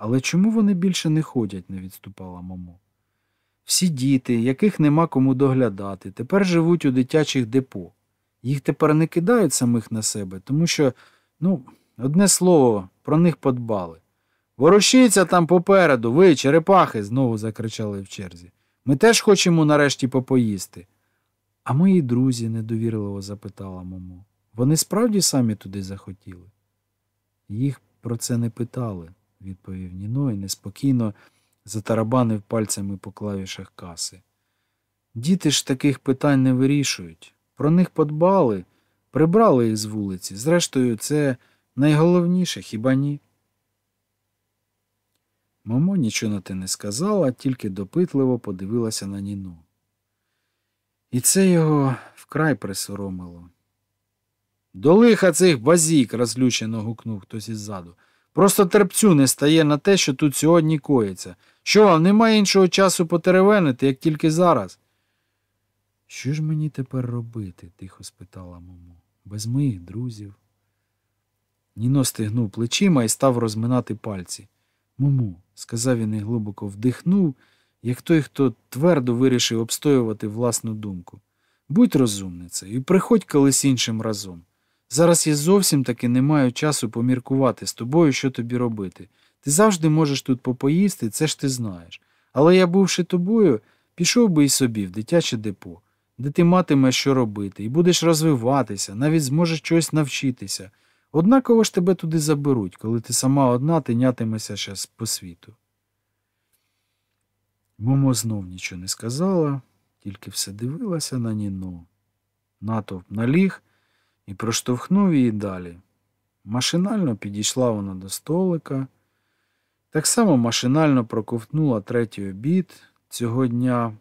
Але чому вони більше не ходять, не відступала мамо. Всі діти, яких нема кому доглядати, тепер живуть у дитячих депо. Їх тепер не кидають самих на себе, тому що, ну, одне слово, про них подбали. Ворушіться там попереду, ви, черепахи, знову закричали в черзі. Ми теж хочемо нарешті попоїсти. А мої друзі, недовірливо запитала мамо. Вони справді самі туди захотіли? Їх про це не питали, відповів Ніно і неспокійно затарабанив пальцями по клавішах каси. Діти ж таких питань не вирішують. Про них подбали, прибрали їх з вулиці. Зрештою, це найголовніше, хіба ні? Мамо нічого на те не сказала, тільки допитливо подивилася на Ніну. І це його вкрай присоромило. До лиха цих базік, розлючено гукнув хтось іззаду. Просто терпцю не стає на те, що тут сьогодні коїться. Що вам немає іншого часу потеревенити, як тільки зараз? Що ж мені тепер робити? тихо спитала мамо. Без моїх друзів. Ніно стигнув плечима і став розминати пальці. Мому, сказав він і глибоко вдихнув, як той, хто твердо вирішив обстоювати власну думку. Будь розумницею і приходь колись іншим разом. Зараз я зовсім таки не маю часу поміркувати з тобою, що тобі робити. Ти завжди можеш тут попоїсти, це ж ти знаєш. Але я, бувши тобою, пішов би і собі в дитяче депо, де ти матимеш що робити, і будеш розвиватися, навіть зможеш чогось навчитися. Однаково ж тебе туди заберуть, коли ти сама одна тинятимешся ще по світу. Момо знов нічого не сказала, тільки все дивилася на Ніно. Натовп наліг і проштовхнув її далі. Машинально підійшла вона до столика, так само машинально проковтнула третій обід цього дня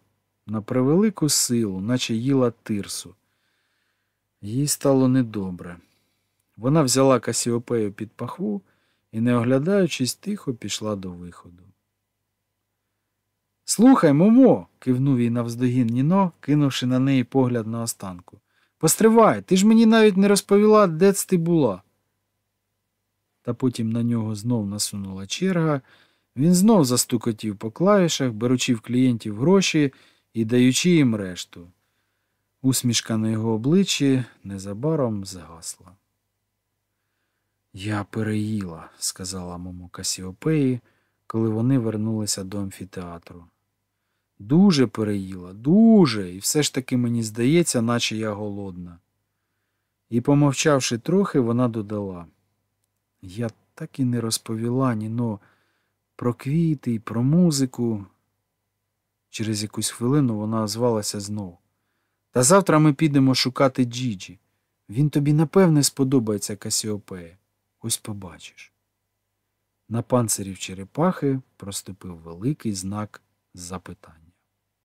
на превелику силу, наче їла тирсу. Їй стало недобре. Вона взяла Касіопею під пахву і, не оглядаючись, тихо пішла до виходу. Слухай, Момо, кивнув їй навздогін Ніно, кинувши на неї погляд на останку. Постривай, ти ж мені навіть не розповіла, де ти була. Та потім на нього знов насунула черга. Він знов застукотів по клавішах, беручи в клієнтів гроші і даючи їм решту. Усмішка на його обличчі незабаром згасла. Я переїла, сказала Момо Касіопеї, коли вони вернулися до амфітеатру. Дуже переїла, дуже, і все ж таки мені здається, наче я голодна. І, помовчавши трохи, вона додала. Я так і не розповіла Ніно про квіти і про музику. Через якусь хвилину вона озвалася знов. Та завтра ми підемо шукати Джіджі. Він тобі напевне сподобається Касіопея. Ось побачиш. На панцирі в черепахи проступив великий знак запитання.